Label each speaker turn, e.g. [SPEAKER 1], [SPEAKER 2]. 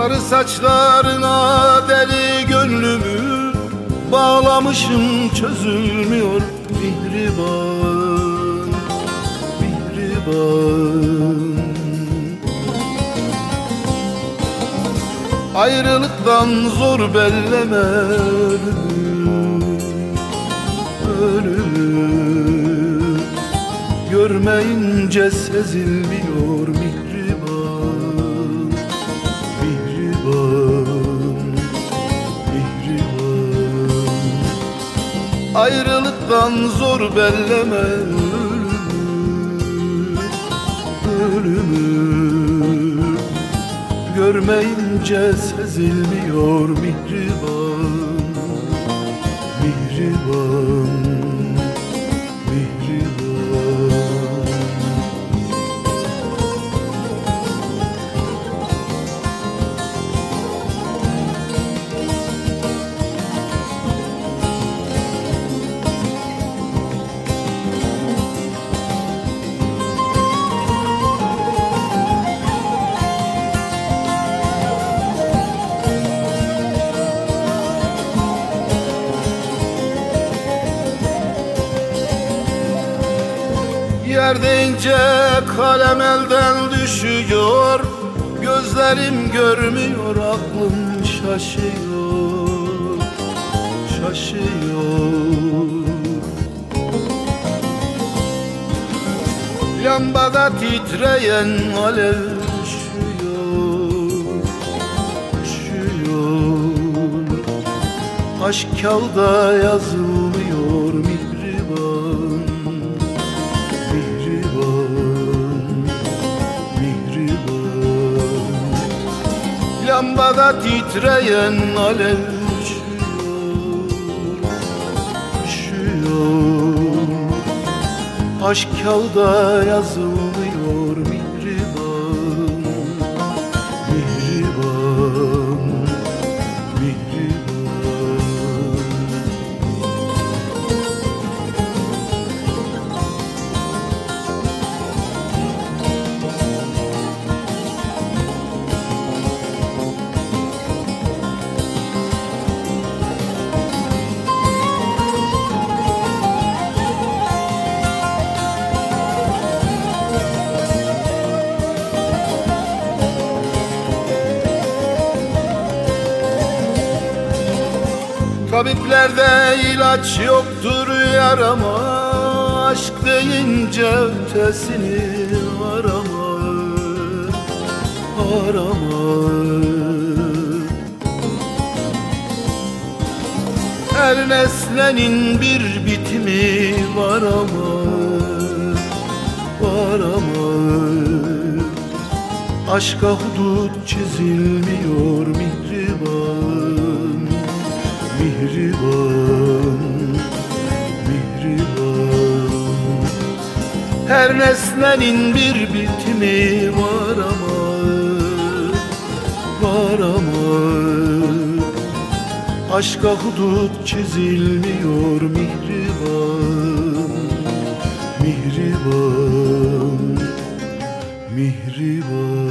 [SPEAKER 1] Sarı saçlarına deli gönlümü Bağlamışım çözülmüyor mihriban Mihriban Ayrılıktan zor belleme ölümü Görmeyince sezilmiyor Ayrılıktan zor belleme ölümü Ölümü. Görmeyince sezilmiyor mihriban Mihriban Yer deyince kalem elden düşüyor Gözlerim görmüyor aklım şaşıyor Şaşıyor. Lambada titreyen alev üşüyor Üşüyor. Aşk kağıda yazılmıyor Mihriban Lambada titreyen alev Aşk kağıda yazılmıyor Tabiplerde ilaç yoktur yarama Aşk deyince ötesini arama Arama. Her nesnenin bir bitimi var ama Var ama. Aşka hudut çizilmiyor mihriban mihriban mihriban. Her nesnenin bir bitimi var ama var ama. Aşka hudut çizilmiyor mihriban mihriban mihriban.